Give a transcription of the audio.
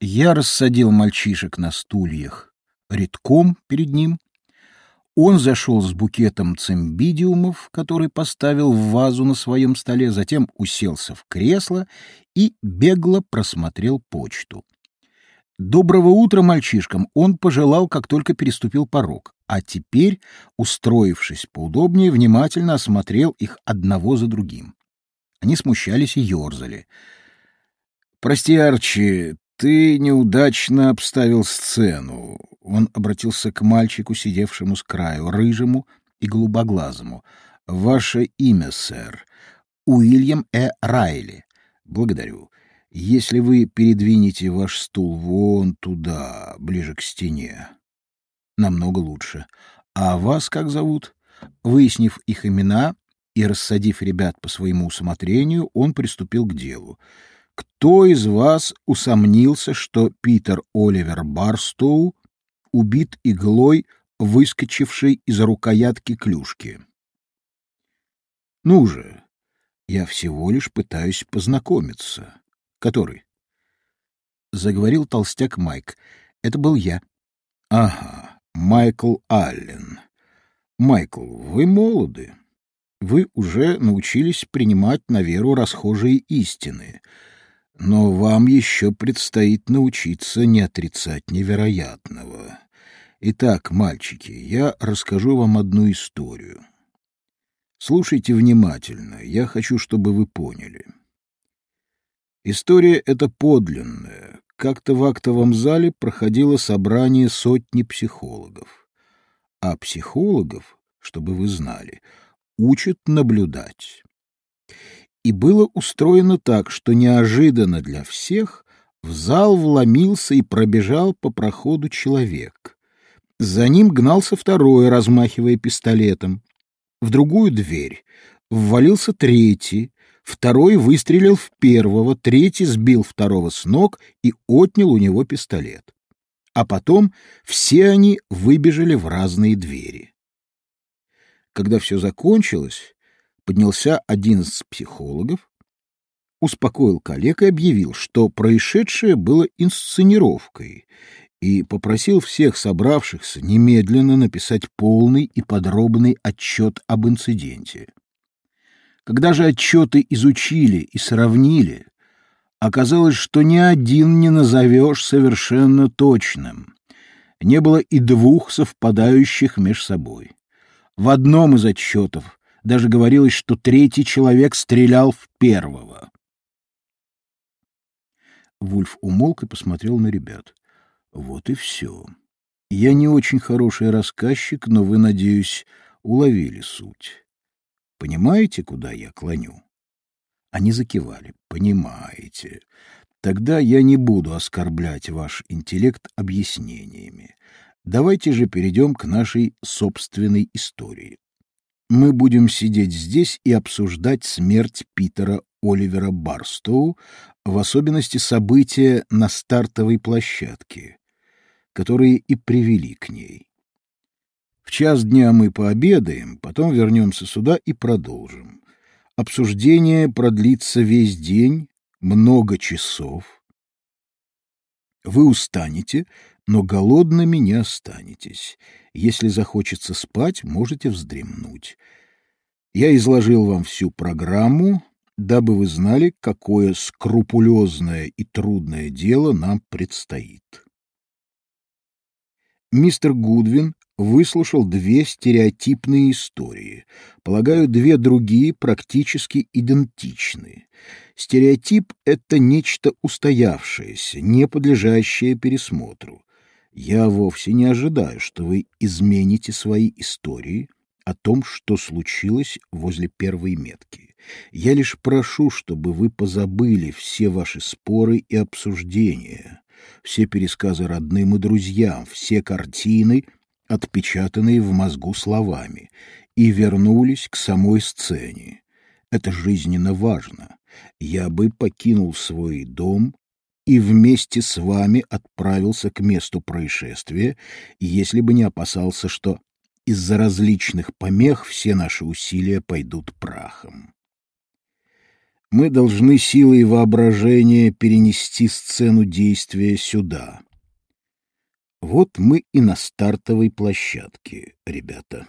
Я рассадил мальчишек на стульях редком перед ним. Он зашел с букетом цимбидиумов, который поставил в вазу на своем столе, затем уселся в кресло и бегло просмотрел почту. Доброго утра мальчишкам он пожелал, как только переступил порог, а теперь, устроившись поудобнее, внимательно осмотрел их одного за другим. Они смущались и ерзали. «Прости, Арчи, ты неудачно обставил сцену. Он обратился к мальчику, сидевшему с краю, рыжему и голубоглазому. Ваше имя, сэр. Уильям Э. Райли. Благодарю. Если вы передвинете ваш стул вон туда, ближе к стене, намного лучше. А вас как зовут? Выяснив их имена и рассадив ребят по своему усмотрению, он приступил к делу. Кто из вас усомнился, что Питер Оливер Барстоу убит иглой, выскочившей из рукоятки клюшки? Ну же, я всего лишь пытаюсь познакомиться. Который? Заговорил толстяк Майк. Это был я. Ага, Майкл Аллен. Майкл, вы молоды. Вы уже научились принимать на веру расхожие истины — но вам еще предстоит научиться не отрицать невероятного. Итак, мальчики, я расскажу вам одну историю. Слушайте внимательно, я хочу, чтобы вы поняли. История эта подлинная. Как-то в актовом зале проходило собрание сотни психологов. А психологов, чтобы вы знали, учат наблюдать и было устроено так, что неожиданно для всех в зал вломился и пробежал по проходу человек. За ним гнался второй, размахивая пистолетом. В другую дверь ввалился третий, второй выстрелил в первого, третий сбил второго с ног и отнял у него пистолет. А потом все они выбежали в разные двери. Когда все закончилось, поднялся один из психологов, успокоил коллег и объявил, что происшедшее было инсценировкой, и попросил всех собравшихся немедленно написать полный и подробный отчет об инциденте. Когда же отчеты изучили и сравнили, оказалось, что ни один не назовешь совершенно точным. Не было и двух совпадающих между собой. В одном из отчетов даже говорилось, что третий человек стрелял в первого. Вульф умолк и посмотрел на ребят. Вот и все. Я не очень хороший рассказчик, но вы, надеюсь, уловили суть. Понимаете, куда я клоню? Они закивали. Понимаете. Тогда я не буду оскорблять ваш интеллект объяснениями. Давайте же перейдем к нашей собственной истории мы будем сидеть здесь и обсуждать смерть Питера Оливера Барстоу, в особенности события на стартовой площадке, которые и привели к ней. В час дня мы пообедаем, потом вернемся сюда и продолжим. Обсуждение продлится весь день, много часов. Вы устанете, но голодными не останетесь. Если захочется спать, можете вздремнуть. Я изложил вам всю программу, дабы вы знали, какое скрупулезное и трудное дело нам предстоит. Мистер Гудвин выслушал две стереотипные истории. Полагаю, две другие практически идентичны. Стереотип — это нечто устоявшееся, не подлежащее пересмотру. Я вовсе не ожидаю, что вы измените свои истории о том, что случилось возле первой метки. Я лишь прошу, чтобы вы позабыли все ваши споры и обсуждения, все пересказы родным и друзьям, все картины, отпечатанные в мозгу словами, и вернулись к самой сцене. Это жизненно важно. Я бы покинул свой дом и вместе с вами отправился к месту происшествия, если бы не опасался, что из-за различных помех все наши усилия пойдут прахом. Мы должны силой воображения перенести сцену действия сюда. Вот мы и на стартовой площадке, ребята.